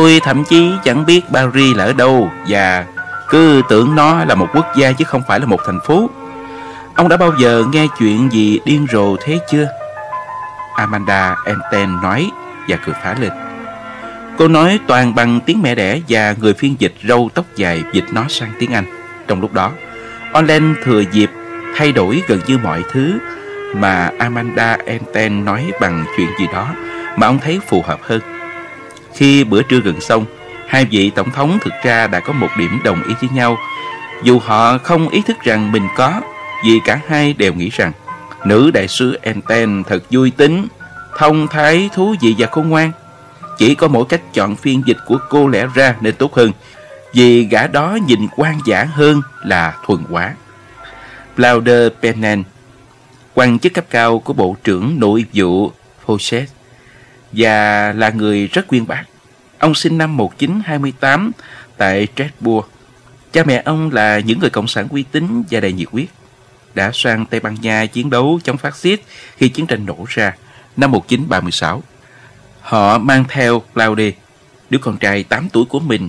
Tôi thậm chí chẳng biết Paris là ở đâu và cứ tưởng nó là một quốc gia chứ không phải là một thành phố. Ông đã bao giờ nghe chuyện gì điên rồ thế chưa? Amanda Enten nói và cười phá lên. Cô nói toàn bằng tiếng mẹ đẻ và người phiên dịch râu tóc dài dịch nó sang tiếng Anh. Trong lúc đó, Olen thừa dịp thay đổi gần như mọi thứ mà Amanda Enten nói bằng chuyện gì đó mà ông thấy phù hợp hơn. Khi bữa trưa gần xong, hai vị tổng thống thực ra đã có một điểm đồng ý với nhau, dù họ không ý thức rằng mình có, vì cả hai đều nghĩ rằng nữ đại sứ Enten thật vui tính, thông thái, thú vị và khôn ngoan. Chỉ có mỗi cách chọn phiên dịch của cô lẽ ra nên tốt hơn, vì gã đó nhìn quan giả hơn là thuần quá. Blauder Penen, quan chức cấp cao của Bộ trưởng Nội vụ Fawcett và là người rất quyên bản. Ông sinh năm 1928 tại Strasbourg. Cha mẹ ông là những người cộng sản uy tín và đầy nhiệt huyết. Đã sang Tây Ban Nha chiến đấu chống phát xít khi chiến tranh nổ ra năm 1936. Họ mang theo Claude, đứa con trai 8 tuổi của mình.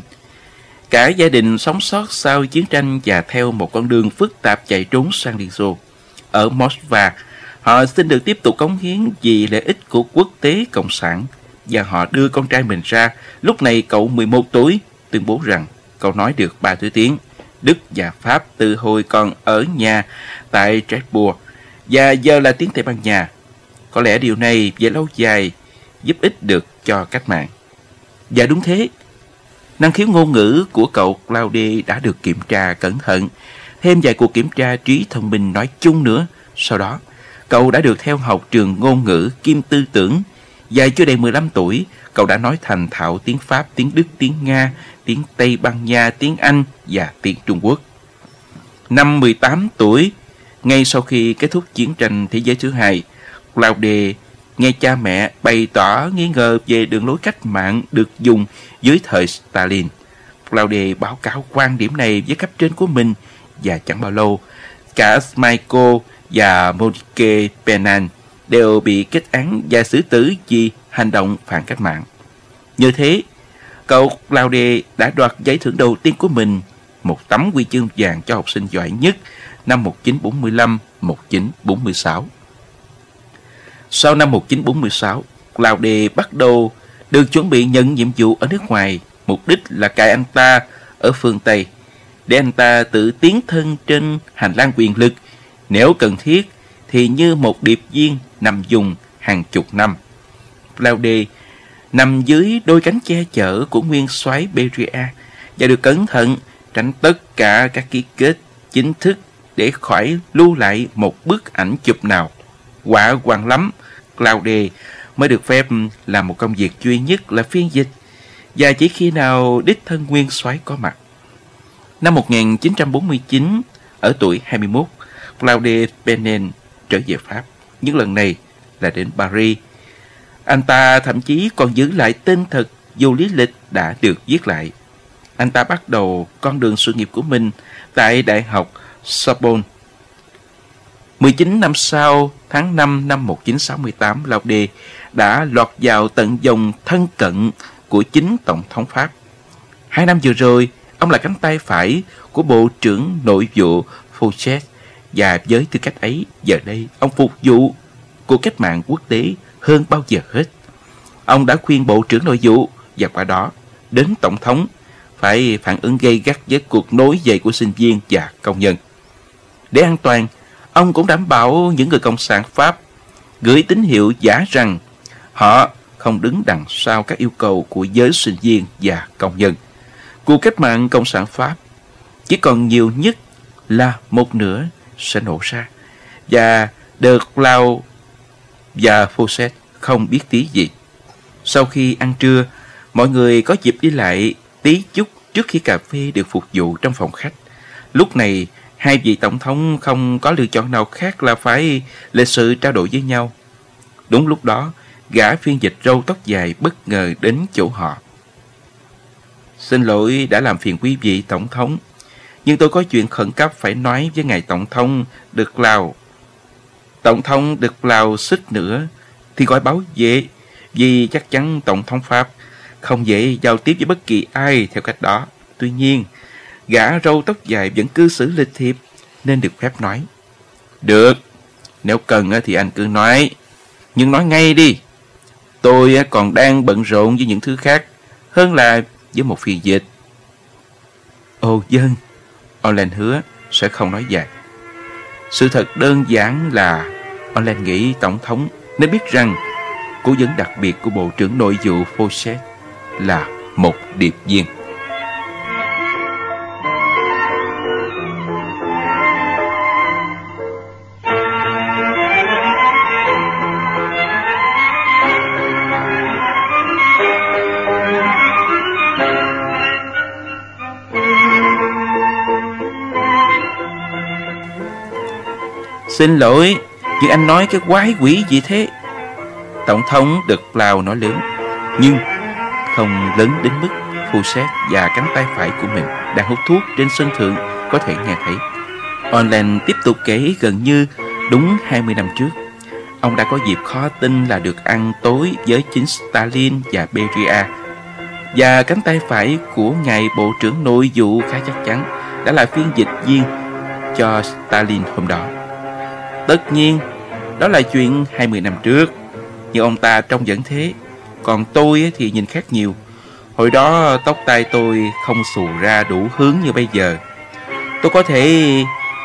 Cả gia đình sống sót sau chiến tranh và theo một con đường phức tạp chạy trốn sang Liên Xô. Ở Moskva, họ xin được tiếp tục cống hiến vì lợi ích của quốc tế cộng sản và họ đưa con trai mình ra. Lúc này cậu 11 tuổi, tuyên bố rằng cậu nói được ba thứ tiếng, Đức và Pháp từ hồi còn ở nhà tại Strasbourg và giờ là tiếng Tây Ban Nha. Có lẽ điều này về lâu dài giúp ích được cho cách mạng. Và đúng thế, năng khiếu ngôn ngữ của cậu Claudie đã được kiểm tra cẩn thận, thêm vài cuộc kiểm tra trí thông minh nói chung nữa. Sau đó, cậu đã được theo học trường ngôn ngữ kim tư tưởng Dài chưa đầy 15 tuổi, cậu đã nói thành thạo tiếng Pháp, tiếng Đức, tiếng Nga, tiếng Tây Ban Nha, tiếng Anh và tiếng Trung Quốc. Năm 18 tuổi, ngay sau khi kết thúc chiến tranh thế giới thứ hai, Claude nghe cha mẹ bày tỏ nghi ngờ về đường lối cách mạng được dùng dưới thời Stalin. Claude báo cáo quan điểm này với cấp trên của mình và chẳng bao lâu, cả Michael và Monique Penan đều bị kết án và xử tử vì hành động phản cách mạng. Như thế, cậu Claude đã đoạt giải thưởng đầu tiên của mình, một tấm huy chương vàng cho học sinh giỏi nhất năm 1945-1946. Sau năm 1946, Claude bắt đầu được chuẩn bị nhận nhiệm vụ ở nước ngoài, mục đích là cài anh ta ở phương Tây, để anh ta tự tiến thân trên hành lang quyền lực, nếu cần thiết thì như một điệp viên nằm dùng hàng chục năm. Claude nằm dưới đôi cánh che chở của nguyên soái Beria và được cẩn thận tránh tất cả các ký kết chính thức để khỏi lưu lại một bức ảnh chụp nào. Quả hoàng lắm, Claude mới được phép làm một công việc duy nhất là phiên dịch và chỉ khi nào đích thân nguyên soái có mặt. Năm 1949, ở tuổi 21, Claude Penin trở về Pháp. Những lần này là đến Paris. Anh ta thậm chí còn giữ lại tên thật dù lý lịch đã được viết lại. Anh ta bắt đầu con đường sự nghiệp của mình tại Đại học Sorbonne. 19 năm sau, tháng 5 năm 1968, Laude đã lọt vào tận dòng thân cận của chính Tổng thống Pháp. Hai năm vừa rồi, ông là cánh tay phải của Bộ trưởng Nội vụ Fouchet và với tư cách ấy, giờ đây ông phục vụ của cách mạng quốc tế hơn bao giờ hết. Ông đã khuyên Bộ trưởng Nội vụ và qua đó đến Tổng thống phải phản ứng gây gắt với cuộc nối dậy của sinh viên và công nhân. Để an toàn, ông cũng đảm bảo những người Cộng sản Pháp gửi tín hiệu giả rằng họ không đứng đằng sau các yêu cầu của giới sinh viên và công nhân. Cuộc cách mạng Cộng sản Pháp chỉ còn nhiều nhất là một nửa sẽ nổ ra. Và được Lao và Fawcett không biết tí gì. Sau khi ăn trưa, mọi người có dịp đi lại tí chút trước khi cà phê được phục vụ trong phòng khách. Lúc này, hai vị tổng thống không có lựa chọn nào khác là phải lịch sự trao đổi với nhau. Đúng lúc đó, gã phiên dịch râu tóc dài bất ngờ đến chỗ họ. Xin lỗi đã làm phiền quý vị tổng thống. Nhưng tôi có chuyện khẩn cấp phải nói với ngài Tổng thống được Lào. Tổng thống được Lào xích nữa thì gọi báo về vì chắc chắn Tổng thống Pháp không dễ giao tiếp với bất kỳ ai theo cách đó. Tuy nhiên, gã râu tóc dài vẫn cư xử lịch thiệp nên được phép nói. Được, nếu cần thì anh cứ nói, nhưng nói ngay đi. Tôi còn đang bận rộn với những thứ khác hơn là với một phiên dịch. Ồ dân, Olen hứa sẽ không nói dài. Sự thật đơn giản là Olen nghĩ Tổng thống nên biết rằng cố vấn đặc biệt của Bộ trưởng Nội vụ Fawcett là một điệp viên. Xin lỗi, nhưng anh nói cái quái quỷ gì thế? Tổng thống được lao nói lớn, nhưng không lớn đến mức phu xét và cánh tay phải của mình đang hút thuốc trên sân thượng có thể nghe thấy. Online tiếp tục kể gần như đúng 20 năm trước. Ông đã có dịp khó tin là được ăn tối với chính Stalin và Beria. Và cánh tay phải của ngài Bộ trưởng Nội vụ khá chắc chắn đã là phiên dịch viên cho Stalin hôm đó. Tất nhiên, đó là chuyện 20 năm trước. Nhưng ông ta trông vẫn thế. Còn tôi thì nhìn khác nhiều. Hồi đó tóc tai tôi không xù ra đủ hướng như bây giờ. Tôi có thể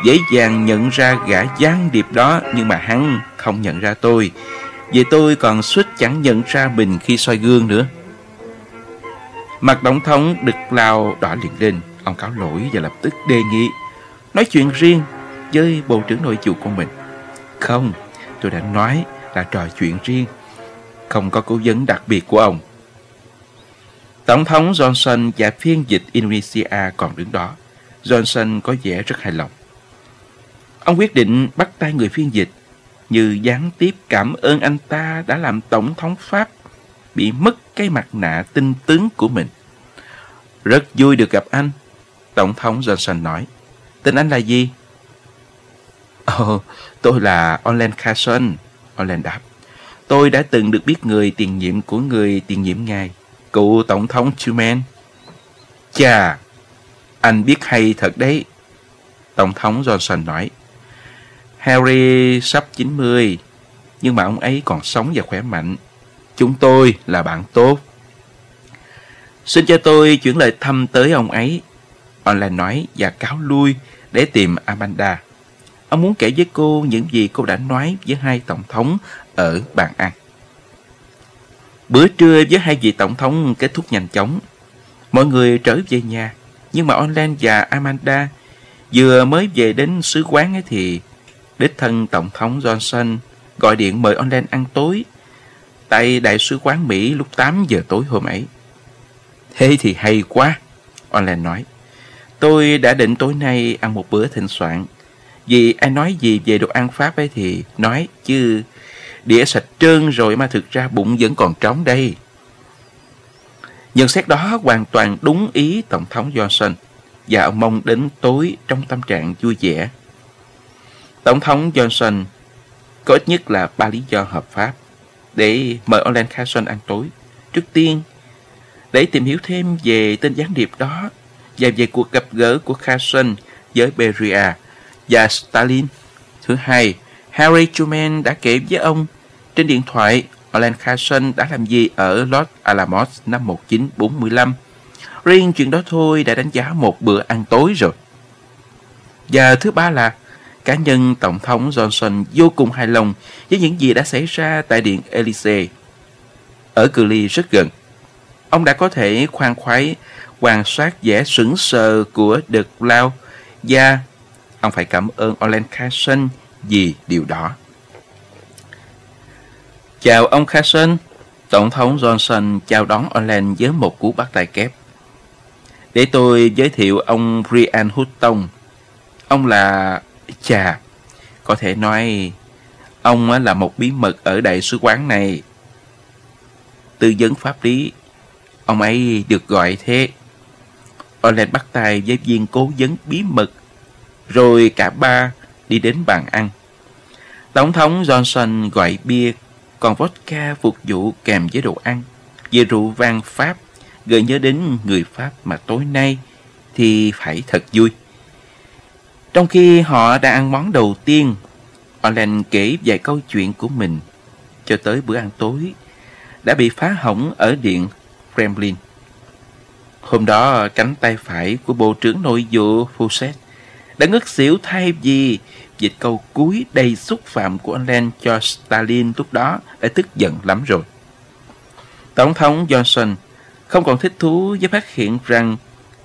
dễ dàng nhận ra gã gián điệp đó nhưng mà hắn không nhận ra tôi. Vì tôi còn suýt chẳng nhận ra mình khi soi gương nữa. Mặt tổng thống đực lao đỏ liền lên. Ông cáo lỗi và lập tức đề nghị nói chuyện riêng với bộ trưởng nội vụ của mình. Không, tôi đã nói là trò chuyện riêng. Không có cố vấn đặc biệt của ông. Tổng thống Johnson và phiên dịch Indonesia còn đứng đó. Johnson có vẻ rất hài lòng. Ông quyết định bắt tay người phiên dịch như gián tiếp cảm ơn anh ta đã làm tổng thống Pháp bị mất cái mặt nạ tinh tướng của mình. Rất vui được gặp anh, Tổng thống Johnson nói. Tên anh là gì? Ồ, tôi là Olen Carson. Olen đáp. Tôi đã từng được biết người tiền nhiệm của người tiền nhiệm ngài, cựu Tổng thống Truman. Chà, anh biết hay thật đấy. Tổng thống Johnson nói. Harry sắp 90, nhưng mà ông ấy còn sống và khỏe mạnh. Chúng tôi là bạn tốt. Xin cho tôi chuyển lời thăm tới ông ấy. Online nói và cáo lui để tìm Amanda. Ông muốn kể với cô những gì cô đã nói với hai tổng thống ở bàn ăn. Bữa trưa với hai vị tổng thống kết thúc nhanh chóng. Mọi người trở về nhà, nhưng mà Orland và Amanda vừa mới về đến sứ quán ấy thì đích thân tổng thống Johnson gọi điện mời Orland ăn tối tại đại sứ quán Mỹ lúc 8 giờ tối hôm ấy. Thế thì hay quá, Orland nói. Tôi đã định tối nay ăn một bữa thịnh soạn vì ai nói gì về đồ ăn Pháp ấy thì nói chứ đĩa sạch trơn rồi mà thực ra bụng vẫn còn trống đây. Nhận xét đó hoàn toàn đúng ý Tổng thống Johnson và ông mong đến tối trong tâm trạng vui vẻ. Tổng thống Johnson có ít nhất là ba lý do hợp pháp để mời Orland Carson ăn tối. Trước tiên, để tìm hiểu thêm về tên gián điệp đó và về cuộc gặp gỡ của Carson với Beria và Stalin. Thứ hai, Harry Truman đã kể với ông trên điện thoại Alan Carson đã làm gì ở Los Alamos năm 1945. Riêng chuyện đó thôi đã đánh giá một bữa ăn tối rồi. Và thứ ba là cá nhân Tổng thống Johnson vô cùng hài lòng với những gì đã xảy ra tại Điện Elysee. Ở cự ly rất gần, ông đã có thể khoan khoái quan sát vẻ sững sờ của The Cloud và Ông phải cảm ơn Olen Carson vì điều đó. Chào ông Carson. Tổng thống Johnson chào đón Olen với một cú bắt tay kép. Để tôi giới thiệu ông Brian Houghton. Ông là... Chà, có thể nói ông là một bí mật ở đại sứ quán này. Tư vấn pháp lý, ông ấy được gọi thế. Olen bắt tay với viên cố vấn bí mật rồi cả ba đi đến bàn ăn. Tổng thống Johnson gọi bia, còn vodka phục vụ kèm với đồ ăn, về rượu vang Pháp gợi nhớ đến người Pháp mà tối nay thì phải thật vui. Trong khi họ đang ăn món đầu tiên, Orlen kể vài câu chuyện của mình cho tới bữa ăn tối đã bị phá hỏng ở điện Kremlin. Hôm đó, cánh tay phải của Bộ trưởng Nội vụ Fawcett đã ngất xỉu thay vì dịch câu cuối đầy xúc phạm của anh Len cho Stalin lúc đó đã tức giận lắm rồi. Tổng thống Johnson không còn thích thú với phát hiện rằng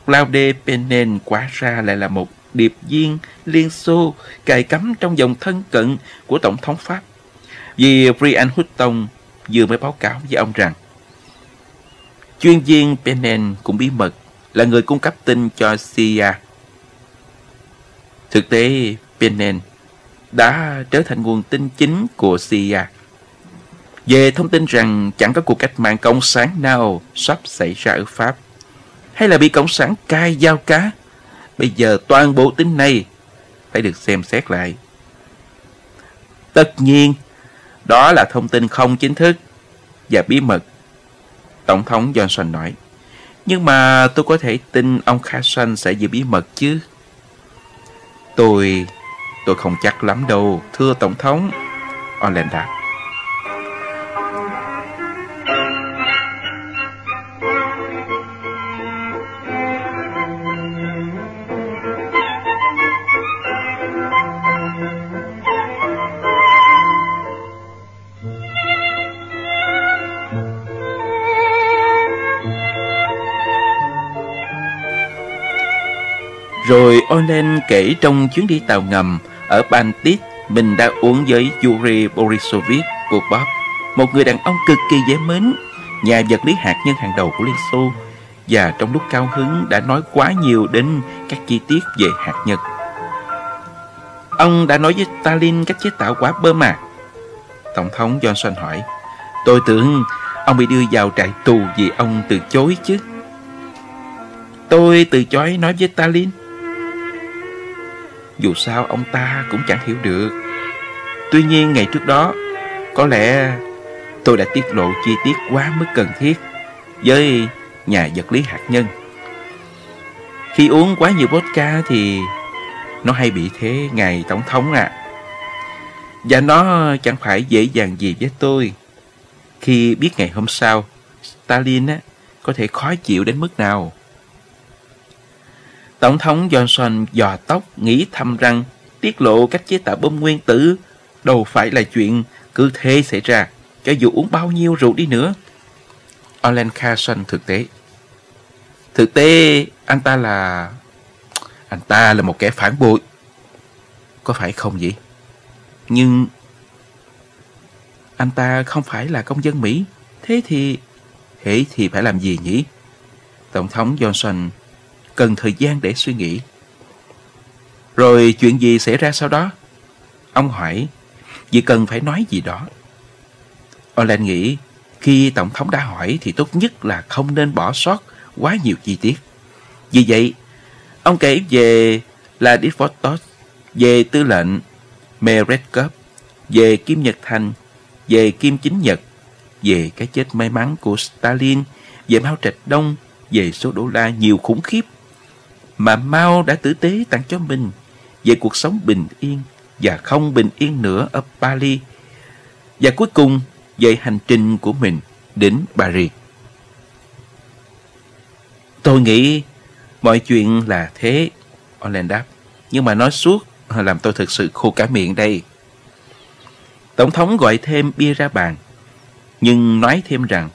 Claude Penin quá ra lại là một điệp viên Liên Xô cài cắm trong dòng thân cận của Tổng thống Pháp. Vì Brian Hutton vừa mới báo cáo với ông rằng chuyên viên Penin cũng bí mật là người cung cấp tin cho CIA. Thực tế, Penin đã trở thành nguồn tin chính của CIA về thông tin rằng chẳng có cuộc cách mạng cộng sản nào sắp xảy ra ở Pháp hay là bị cộng sản cai giao cá. Bây giờ toàn bộ tin này phải được xem xét lại. Tất nhiên, đó là thông tin không chính thức và bí mật. Tổng thống Johnson nói. Nhưng mà tôi có thể tin ông Carson sẽ giữ bí mật chứ. Tôi... tôi không chắc lắm đâu, thưa Tổng thống. Orland đáp. Rồi Olen kể trong chuyến đi tàu ngầm ở Baltic mình đã uống với Yuri Borisovich Bob, một người đàn ông cực kỳ dễ mến, nhà vật lý hạt nhân hàng đầu của Liên Xô, và trong lúc cao hứng đã nói quá nhiều đến các chi tiết về hạt nhân. Ông đã nói với Stalin cách chế tạo quả bơm à? Tổng thống Johnson hỏi. Tôi tưởng ông bị đưa vào trại tù vì ông từ chối chứ. Tôi từ chối nói với Stalin. Dù sao ông ta cũng chẳng hiểu được. Tuy nhiên ngày trước đó Có lẽ tôi đã tiết lộ chi tiết quá mức cần thiết Với nhà vật lý hạt nhân. Khi uống quá nhiều vodka thì Nó hay bị thế ngài tổng thống à Và nó chẳng phải dễ dàng gì với tôi. Khi biết ngày hôm sau Stalin á, có thể khó chịu đến mức nào. Tổng thống Johnson dò tóc, nghĩ thầm rằng tiết lộ cách chế tạo bom nguyên tử đâu phải là chuyện cứ thế xảy ra, cho dù uống bao nhiêu rượu đi nữa. Alan Carson thực tế Thực tế, anh ta là, Anh ta là một kẻ phản bội Có phải không vậy? Nhưng Anh ta không phải là công dân Mỹ Thế thì Thế thì phải làm gì nhỉ? Tổng thống Johnson cần thời gian để suy nghĩ. Rồi chuyện gì xảy ra sau đó? Ông hỏi, vì cần phải nói gì đó. Olen nghĩ, khi Tổng thống đã hỏi thì tốt nhất là không nên bỏ sót quá nhiều chi tiết. Vì vậy, ông kể về Vladivostok, về tư lệnh Meredkov, về Kim Nhật Thành, về Kim Chính Nhật, về cái chết may mắn của Stalin, về Mao Trạch Đông, về số đô la nhiều khủng khiếp mà Mao đã tử tế tặng cho mình về cuộc sống bình yên và không bình yên nữa ở Paris và cuối cùng về hành trình của mình đến Paris. Tôi nghĩ mọi chuyện là thế, Orland đáp. Nhưng mà nói suốt làm tôi thực sự khô cả miệng đây. Tổng thống gọi thêm bia ra bàn, nhưng nói thêm rằng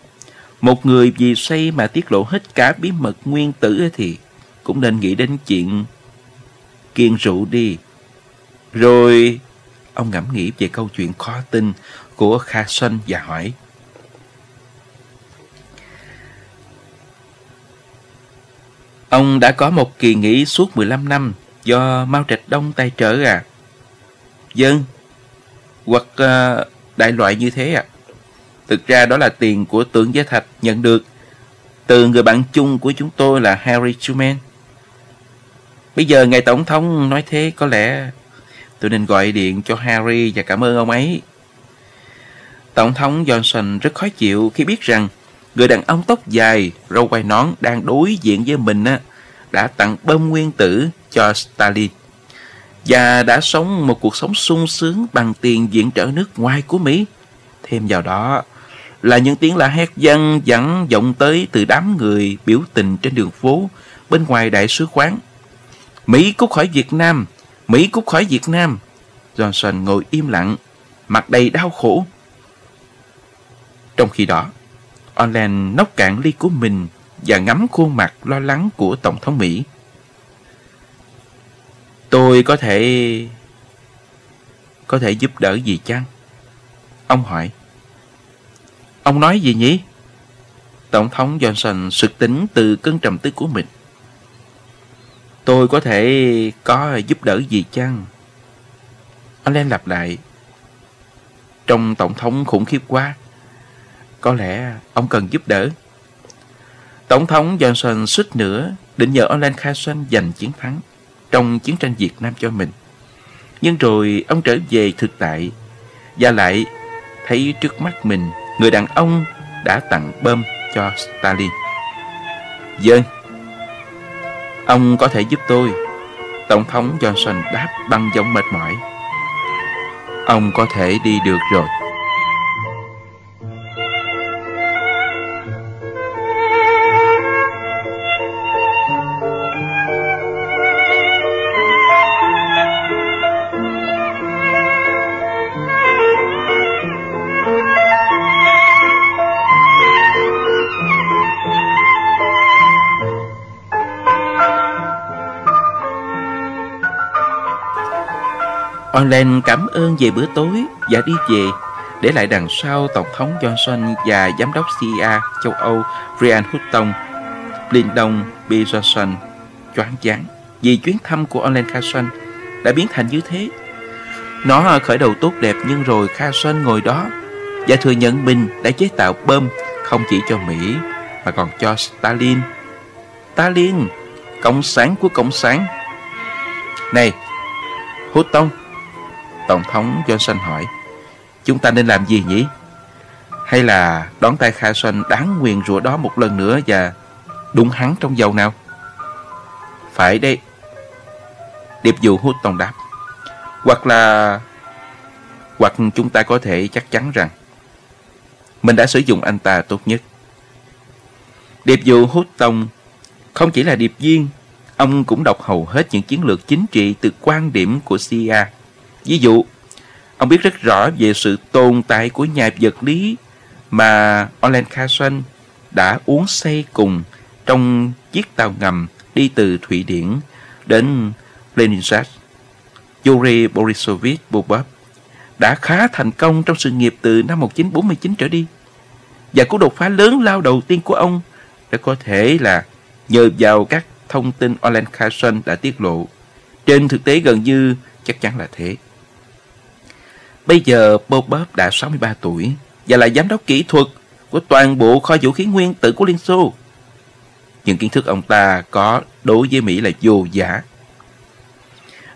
một người vì say mà tiết lộ hết cả bí mật nguyên tử thì cũng nên nghĩ đến chuyện kiên rượu đi. Rồi ông ngẫm nghĩ về câu chuyện khó tin của Kha Xuân và hỏi. Ông đã có một kỳ nghỉ suốt 15 năm do Mao Trạch Đông tài trợ à? Dân, hoặc uh, đại loại như thế à? Thực ra đó là tiền của tướng Giá Thạch nhận được từ người bạn chung của chúng tôi là Harry Truman. Bây giờ ngài Tổng thống nói thế có lẽ tôi nên gọi điện cho Harry và cảm ơn ông ấy. Tổng thống Johnson rất khó chịu khi biết rằng Người đàn ông tóc dài, râu quai nón đang đối diện với mình đã tặng bom nguyên tử cho Stalin và đã sống một cuộc sống sung sướng bằng tiền viện trợ nước ngoài của Mỹ. Thêm vào đó là những tiếng la hét vang vẳng vọng tới từ đám người biểu tình trên đường phố bên ngoài đại sứ quán. Mỹ cút khỏi Việt Nam, Mỹ cút khỏi Việt Nam. Johnson ngồi im lặng, mặt đầy đau khổ. Trong khi đó, Orland nốc cạn ly của mình và ngắm khuôn mặt lo lắng của Tổng thống Mỹ. Tôi có thể... có thể giúp đỡ gì chăng? Ông hỏi. Ông nói gì nhỉ? Tổng thống Johnson sực tính từ cơn trầm tư của mình. Tôi có thể có giúp đỡ gì chăng? Anh Len lặp lại. Trong tổng thống khủng khiếp quá. Có lẽ ông cần giúp đỡ. Tổng thống Johnson suýt nữa định nhờ khai xuân giành chiến thắng trong chiến tranh Việt Nam cho mình. Nhưng rồi ông trở về thực tại và lại thấy trước mắt mình người đàn ông đã tặng bơm cho Stalin. Dân, ông có thể giúp tôi. Tổng thống Johnson đáp bằng giọng mệt mỏi. Ông có thể đi được rồi. Orlen cảm ơn về bữa tối và đi về, để lại đằng sau Tổng thống Johnson và Giám đốc CIA châu Âu Brian Houghton, Lyndon B. Johnson choáng váng vì chuyến thăm của Orlen Carson đã biến thành như thế. Nó khởi đầu tốt đẹp nhưng rồi Carson ngồi đó và thừa nhận mình đã chế tạo bom không chỉ cho Mỹ mà còn cho Stalin. Stalin, cộng sản của cộng sản. Này, Hutton, Tổng thống Johnson hỏi, Chúng ta nên làm gì nhỉ? Hay là đón tay Kha Xuân đáng nguyền rủa đó một lần nữa và đụng hắn trong dầu nào? Phải đây Điệp dụ hút tông đáp, Hoặc là, Hoặc chúng ta có thể chắc chắn rằng Mình đã sử dụng anh ta tốt nhất Điệp dụ hút tông, Không chỉ là điệp viên, Ông cũng đọc hầu hết những chiến lược chính trị từ quan điểm của CIA Ví dụ, ông biết rất rõ về sự tồn tại của nhà vật lý mà Orland Carson đã uống say cùng trong chiếc tàu ngầm đi từ Thụy Điển đến Leningrad. Yuri Borisovich Bobov đã khá thành công trong sự nghiệp từ năm 1949 trở đi. Và cú đột phá lớn lao đầu tiên của ông đã có thể là nhờ vào các thông tin Orland Carson đã tiết lộ. Trên thực tế gần như chắc chắn là thế. Bây giờ Bob đã 63 tuổi và là giám đốc kỹ thuật của toàn bộ kho vũ khí nguyên tử của Liên Xô. Những kiến thức ông ta có đối với Mỹ là vô giả.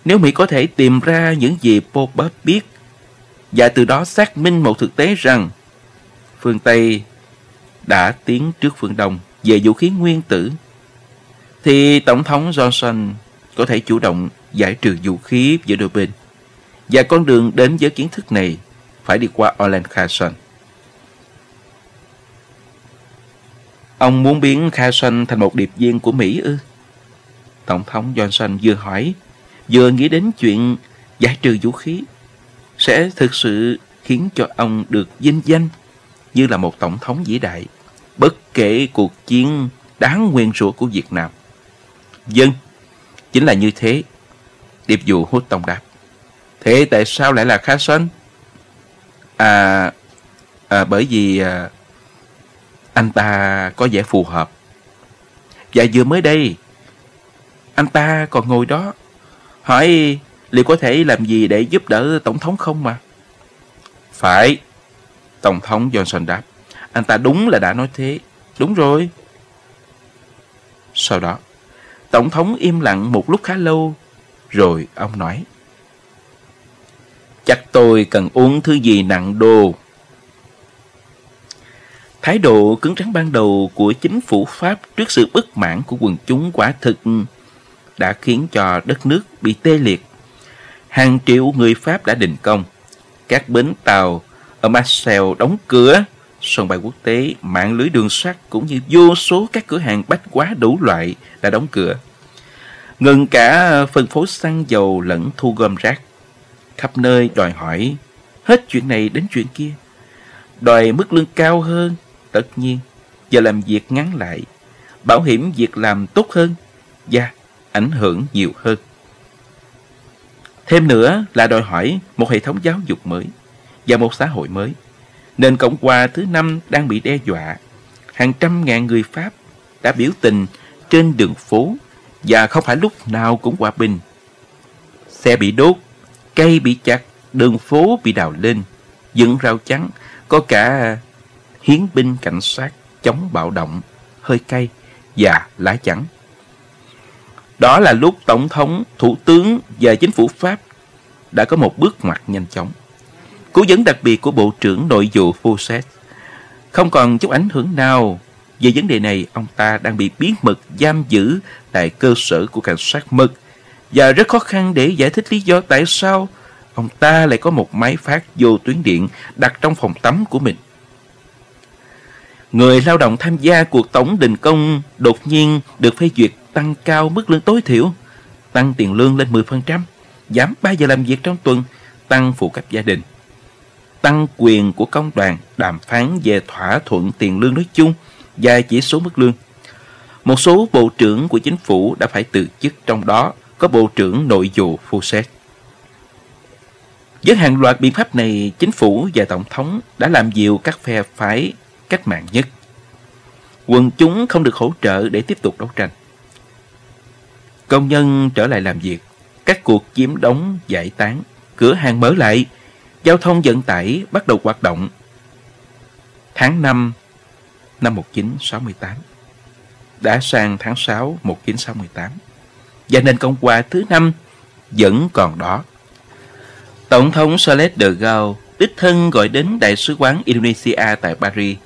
Nếu Mỹ có thể tìm ra những gì Bob biết và từ đó xác minh một thực tế rằng phương Tây đã tiến trước phương Đông về vũ khí nguyên tử, thì Tổng thống Johnson có thể chủ động giải trừ vũ khí giữa đôi bên. Và con đường đến với kiến thức này phải đi qua Orland Carson. Ông muốn biến Carson thành một điệp viên của Mỹ ư? Tổng thống Johnson vừa hỏi, vừa nghĩ đến chuyện giải trừ vũ khí. Sẽ thực sự khiến cho ông được vinh danh như là một tổng thống vĩ đại, bất kể cuộc chiến đáng nguyên rủa của Việt Nam. Dân, chính là như thế. Điệp vụ hút tông đáp. Thế tại sao lại là Khá Xuân? À, à bởi vì à, anh ta có vẻ phù hợp. Và vừa mới đây, anh ta còn ngồi đó, hỏi liệu có thể làm gì để giúp đỡ Tổng thống không mà? Phải, Tổng thống Johnson đáp. Anh ta đúng là đã nói thế. Đúng rồi. Sau đó, Tổng thống im lặng một lúc khá lâu, rồi ông nói. Chắc tôi cần uống thứ gì nặng đồ Thái độ cứng rắn ban đầu của chính phủ Pháp trước sự bất mãn của quần chúng quả thực đã khiến cho đất nước bị tê liệt. Hàng triệu người Pháp đã đình công. Các bến tàu ở Marseille đóng cửa, sân bay quốc tế, mạng lưới đường sắt cũng như vô số các cửa hàng bách hóa đủ loại đã đóng cửa. Ngừng cả phân phối xăng dầu lẫn thu gom rác. Khắp nơi đòi hỏi hết chuyện này đến chuyện kia. Đòi mức lương cao hơn, tất nhiên, giờ làm việc ngắn lại, bảo hiểm việc làm tốt hơn và ảnh hưởng nhiều hơn. Thêm nữa là đòi hỏi một hệ thống giáo dục mới và một xã hội mới. Nền Cộng hòa thứ năm đang bị đe dọa. Hàng trăm ngàn người Pháp đã biểu tình trên đường phố và không phải lúc nào cũng hòa bình. Xe bị đốt, cây bị chặt, đường phố bị đào lên, dựng rào chắn, có cả hiến binh cảnh sát chống bạo động, hơi cay và lá chắn. Đó là lúc Tổng thống, Thủ tướng và chính phủ Pháp đã có một bước ngoặt nhanh chóng. Cố vấn đặc biệt của Bộ trưởng Nội vụ Fawcett không còn chút ảnh hưởng nào về vấn đề này, ông ta đang bị bí mật giam giữ tại cơ sở của cảnh sát mật và rất khó khăn để giải thích lý do tại sao ông ta lại có một máy phát vô tuyến điện đặt trong phòng tắm của mình. Người lao động tham gia cuộc tổng đình công đột nhiên được phê duyệt tăng cao mức lương tối thiểu, tăng tiền lương lên 10%, giảm 3 giờ làm việc trong tuần, tăng phụ cấp gia đình, tăng quyền của công đoàn đàm phán về thỏa thuận tiền lương nói chung và chỉ số mức lương. Một số bộ trưởng của chính phủ đã phải từ chức trong đó có Bộ trưởng Nội vụ Fawcett. Với hàng loạt biện pháp này, chính phủ và Tổng thống đã làm dịu các phe phái cách mạng nhất. Quần chúng không được hỗ trợ để tiếp tục đấu tranh. Công nhân trở lại làm việc, các cuộc chiếm đóng giải tán, cửa hàng mở lại, giao thông vận tải bắt đầu hoạt động. Tháng 5 năm 1968 đã sang tháng 6 1968 và nền Cộng hòa thứ năm vẫn còn đó. Tổng thống Charles de Gaulle đích thân gọi đến Đại sứ quán Indonesia tại Paris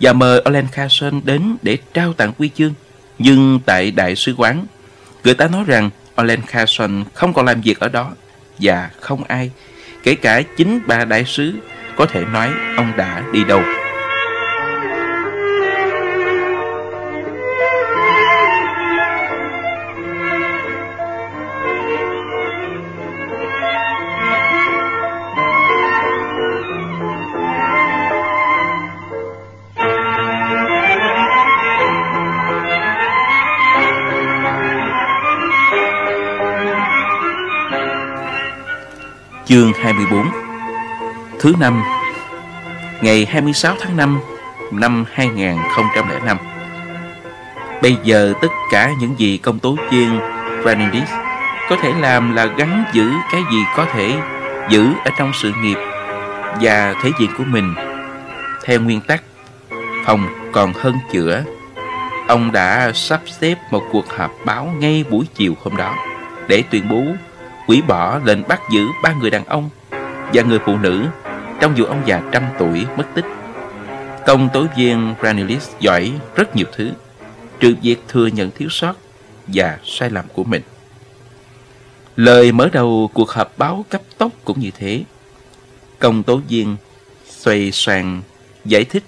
và mời Olen Carson đến để trao tặng quy chương. Nhưng tại Đại sứ quán, người ta nói rằng Olen Carson không còn làm việc ở đó và không ai, kể cả chính bà đại sứ, có thể nói ông đã đi đâu. Chương 24 Thứ năm, Ngày 26 tháng 5 năm 2005 Bây giờ tất cả những gì công tố viên Fernandez có thể làm là gắn giữ cái gì có thể giữ ở trong sự nghiệp và thể diện của mình. Theo nguyên tắc, phòng còn hơn chữa, ông đã sắp xếp một cuộc họp báo ngay buổi chiều hôm đó để tuyên bố quỷ bỏ lệnh bắt giữ ba người đàn ông và người phụ nữ trong vụ ông già trăm tuổi mất tích. Công tố viên Granulis giỏi rất nhiều thứ, trừ việc thừa nhận thiếu sót và sai lầm của mình. Lời mở đầu cuộc họp báo cấp tốc cũng như thế. Công tố viên xoay xoàng giải thích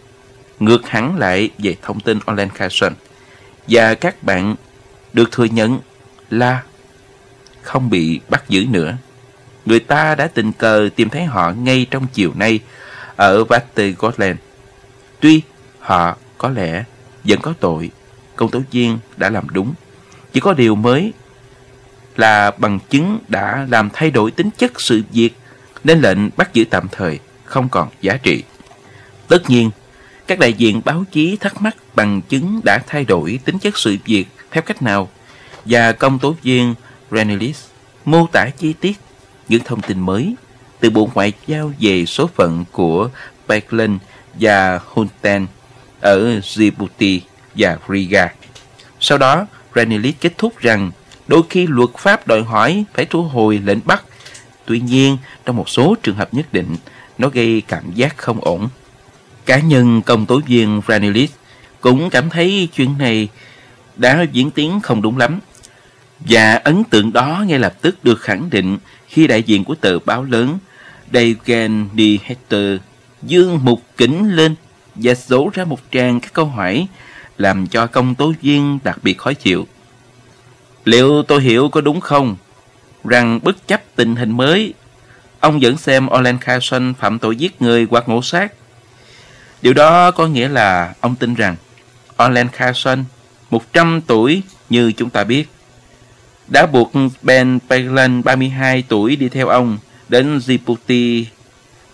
ngược hẳn lại về thông tin online Carson và các bạn được thừa nhận là không bị bắt giữ nữa. Người ta đã tình cờ tìm thấy họ ngay trong chiều nay ở Vatergotland. Tuy họ có lẽ vẫn có tội, công tố viên đã làm đúng. Chỉ có điều mới là bằng chứng đã làm thay đổi tính chất sự việc nên lệnh bắt giữ tạm thời không còn giá trị. Tất nhiên, các đại diện báo chí thắc mắc bằng chứng đã thay đổi tính chất sự việc theo cách nào và công tố viên Renelis mô tả chi tiết những thông tin mới từ Bộ Ngoại giao về số phận của Berlin và Hunten ở Djibouti và Riga. Sau đó, Renelis kết thúc rằng đôi khi luật pháp đòi hỏi phải thu hồi lệnh bắt. Tuy nhiên, trong một số trường hợp nhất định, nó gây cảm giác không ổn. Cá nhân công tố viên Renelis cũng cảm thấy chuyện này đã diễn tiến không đúng lắm. Và ấn tượng đó ngay lập tức được khẳng định khi đại diện của tờ báo lớn Dagen D. Hector dương mục kính lên và dấu ra một tràng các câu hỏi làm cho công tố viên đặc biệt khó chịu. Liệu tôi hiểu có đúng không? Rằng bất chấp tình hình mới, ông vẫn xem Olen Carson phạm tội giết người hoặc ngộ sát. Điều đó có nghĩa là ông tin rằng Olen Carson, 100 tuổi như chúng ta biết, đã buộc Ben Paglan 32 tuổi đi theo ông đến Djibouti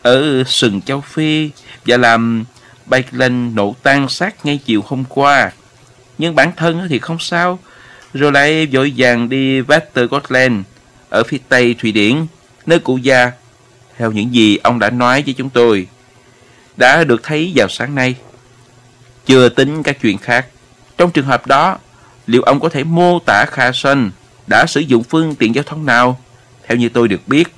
ở sừng châu Phi và làm Paglan nổ tan xác ngay chiều hôm qua. Nhưng bản thân thì không sao, rồi lại vội vàng đi Västergotland ở phía tây Thụy Điển, nơi cụ già, theo những gì ông đã nói với chúng tôi, đã được thấy vào sáng nay. Chưa tính các chuyện khác. Trong trường hợp đó, liệu ông có thể mô tả Carson đã sử dụng phương tiện giao thông nào? Theo như tôi được biết,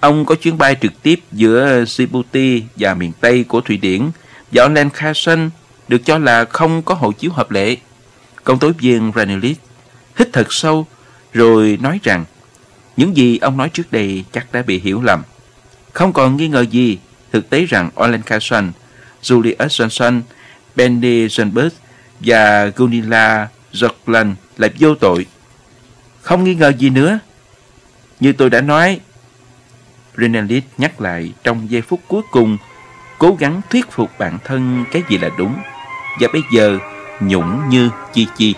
ông có chuyến bay trực tiếp giữa Djibouti và miền Tây của Thụy Điển và Olen Carson được cho là không có hộ chiếu hợp lệ. Công tố viên Ranelis hít thật sâu rồi nói rằng những gì ông nói trước đây chắc đã bị hiểu lầm. Không còn nghi ngờ gì thực tế rằng Olen Carson, Julius Johnson, Benny Johnberg và Gunilla Jokland là vô tội. Không nghi ngờ gì nữa. Như tôi đã nói, Renalis nhắc lại trong giây phút cuối cùng cố gắng thuyết phục bản thân cái gì là đúng và bây giờ nhũng như chi chi